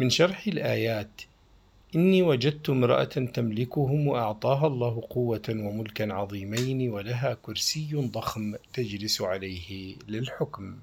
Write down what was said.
من شرح الآيات. إني وجدت امرأة تملكهم وأعطاها الله قوة وملكا عظيمين ولها كرسي ضخم تجلس عليه للحكم.